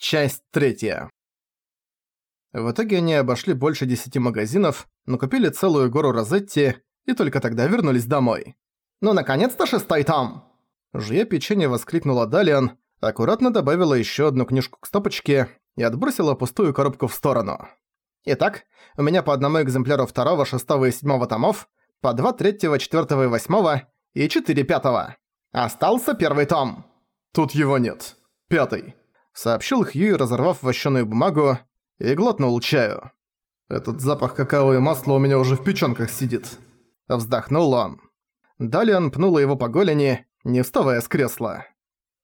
Часть третья. В итоге они обошли больше десяти магазинов, но купили целую гору розетти и только тогда вернулись домой. «Ну, наконец-то шестой том!» Жуя печенье воскликнула Далиан, аккуратно добавила еще одну книжку к стопочке и отбросила пустую коробку в сторону. «Итак, у меня по одному экземпляру второго, шестого и седьмого томов, по два третьего, четвертого и восьмого и четыре пятого. Остался первый том!» «Тут его нет. Пятый» сообщил Хьюи, разорвав вощеную бумагу, и глотнул чаю. «Этот запах какао и масла у меня уже в печёнках сидит». Вздохнул он. Далее пнула его по голени, не вставая с кресла.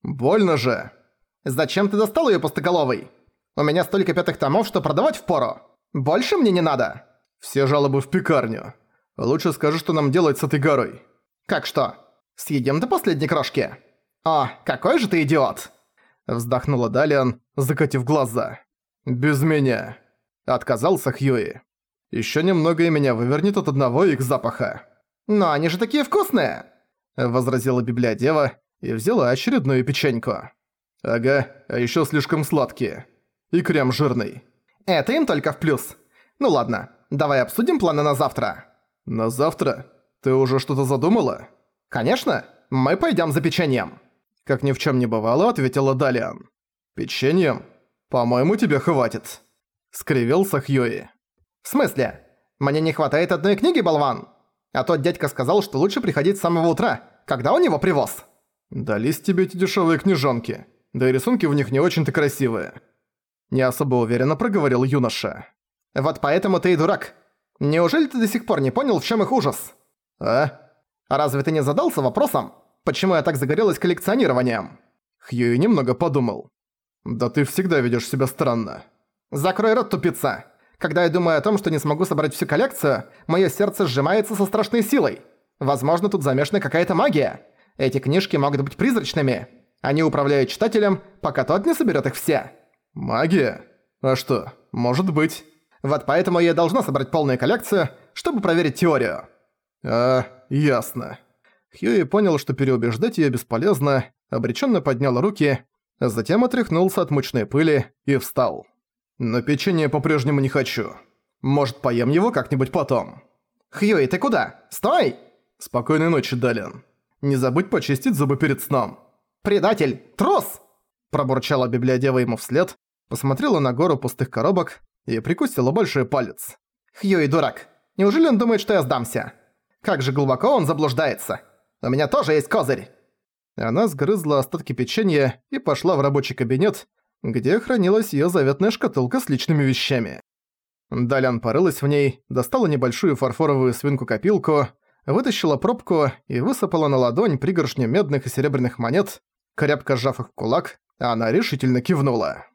«Больно же!» «Зачем ты достал её пустоголовый? У меня столько пятых томов, что продавать впору. Больше мне не надо!» «Все жалобы в пекарню. Лучше скажи, что нам делать с этой горой». «Как что? Съедем до последней крошки?» «О, какой же ты идиот!» Вздохнула Далиан, закатив глаза. «Без меня!» Отказался Хьюи. «Ещё немного и меня вывернет от одного их запаха». «Но они же такие вкусные!» Возразила библиодева и взяла очередную печеньку. «Ага, а ещё слишком сладкие. И крем жирный». «Это им только в плюс. Ну ладно, давай обсудим планы на завтра». «На завтра? Ты уже что-то задумала?» «Конечно. Мы пойдём за печеньем». Как ни в чем не бывало, ответила Далиан. «Печеньем? По-моему, тебе хватит», — скривился Хьюи. «В смысле? Мне не хватает одной книги, болван? А тот дядька сказал, что лучше приходить с самого утра, когда у него привоз». «Дались тебе эти дешевые книжонки, да и рисунки в них не очень-то красивые». Не особо уверенно проговорил юноша. «Вот поэтому ты и дурак. Неужели ты до сих пор не понял, в чем их ужас?» «А? Разве ты не задался вопросом, почему я так загорелась коллекционированием?» Хьюи немного подумал. «Да ты всегда ведешь себя странно». «Закрой рот, тупица! Когда я думаю о том, что не смогу собрать всю коллекцию, мое сердце сжимается со страшной силой. Возможно, тут замешана какая-то магия. Эти книжки могут быть призрачными. Они управляют читателем, пока тот не соберет их все». «Магия? А что, может быть?» «Вот поэтому я должна собрать полную коллекцию, чтобы проверить теорию». «А, ясно». Хьюи понял, что переубеждать её бесполезно, обречённо поднял руки, а затем отряхнулся от мучной пыли и встал. «Но печенье по-прежнему не хочу. Может, поем его как-нибудь потом?» «Хьюи, ты куда? Стой!» «Спокойной ночи, Далин. Не забудь почистить зубы перед сном». «Предатель! Трус!» Пробурчала библиодева ему вслед, посмотрела на гору пустых коробок и прикусила большой палец. «Хьюи, дурак! Неужели он думает, что я сдамся? Как же глубоко он заблуждается!» У меня тоже есть козырь!» Она сгрызла остатки печенья и пошла в рабочий кабинет, где хранилась её заветная шкатулка с личными вещами. Далян порылась в ней, достала небольшую фарфоровую свинку-копилку, вытащила пробку и высыпала на ладонь пригоршню медных и серебряных монет, крепко сжав их в кулак, она решительно кивнула.